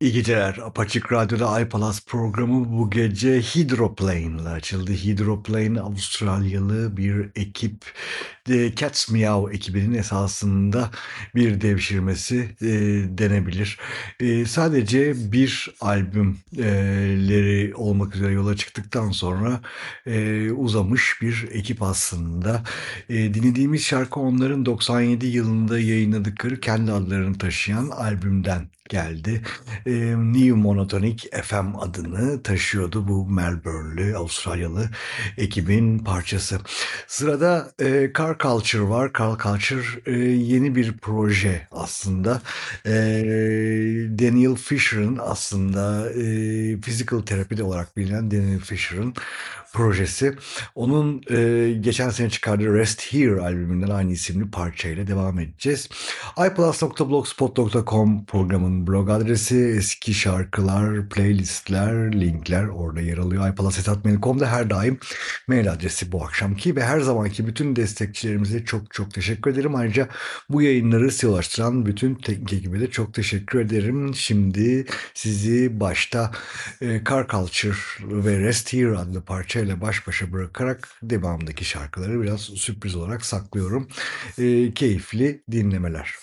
İyi geceler. Apaçık Radyo'da iPalas programı bu gece Hydroplane ile açıldı. Hydroplane Avustralyalı bir ekip. The Cats Meow ekibinin esasında bir devşirmesi e, denebilir. E, sadece bir albümleri olmak üzere yola çıktıktan sonra e, uzamış bir ekip aslında. E, dinlediğimiz şarkı onların 97 yılında yayınladıkları kendi adlarını taşıyan albümden geldi. E, New Monotonic FM adını taşıyordu bu Melbourne'lü Avustralyalı ekibin parçası. Sırada e, Car Culture var. Car Culture e, yeni bir proje aslında. E, Daniel Fisher'ın aslında e, physical therapy olarak bilinen Daniel Fisher'ın projesi. Onun e, geçen sene çıkardığı Rest Here albümünden aynı isimli parçayla devam edeceğiz. iPlus.blogspot.com programın blog adresi, eski şarkılar, playlistler, linkler orada yer alıyor. iPlus.mail.com'da her daim mail adresi bu akşamki ve her zamanki bütün destekçilerimize çok çok teşekkür ederim. Ayrıca bu yayınları size ulaştıran bütün teknik ekibe de çok teşekkür ederim. Şimdi sizi başta e, Car Culture ve Rest Here adlı parçayla baş başa bırakarak devamındaki şarkıları biraz sürpriz olarak saklıyorum. E, keyifli dinlemeler.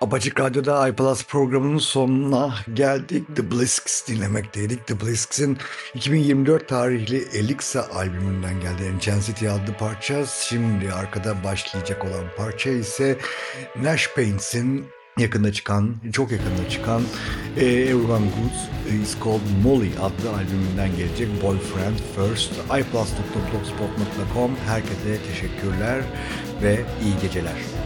Apaçık Radyo'da iPlus programının sonuna geldik. The Blisks dinlemekteydik. The Blisks'in 2024 tarihli Elixa albümünden geldi. Intensity adlı parça. Şimdi arkada başlayacak olan parça ise Nash Paints'in yakında çıkan, çok yakında çıkan e, Everyone Good is Called Molly adlı albümünden gelecek Boyfriend First. iPlus.blogspot.com Herkese teşekkürler ve iyi geceler.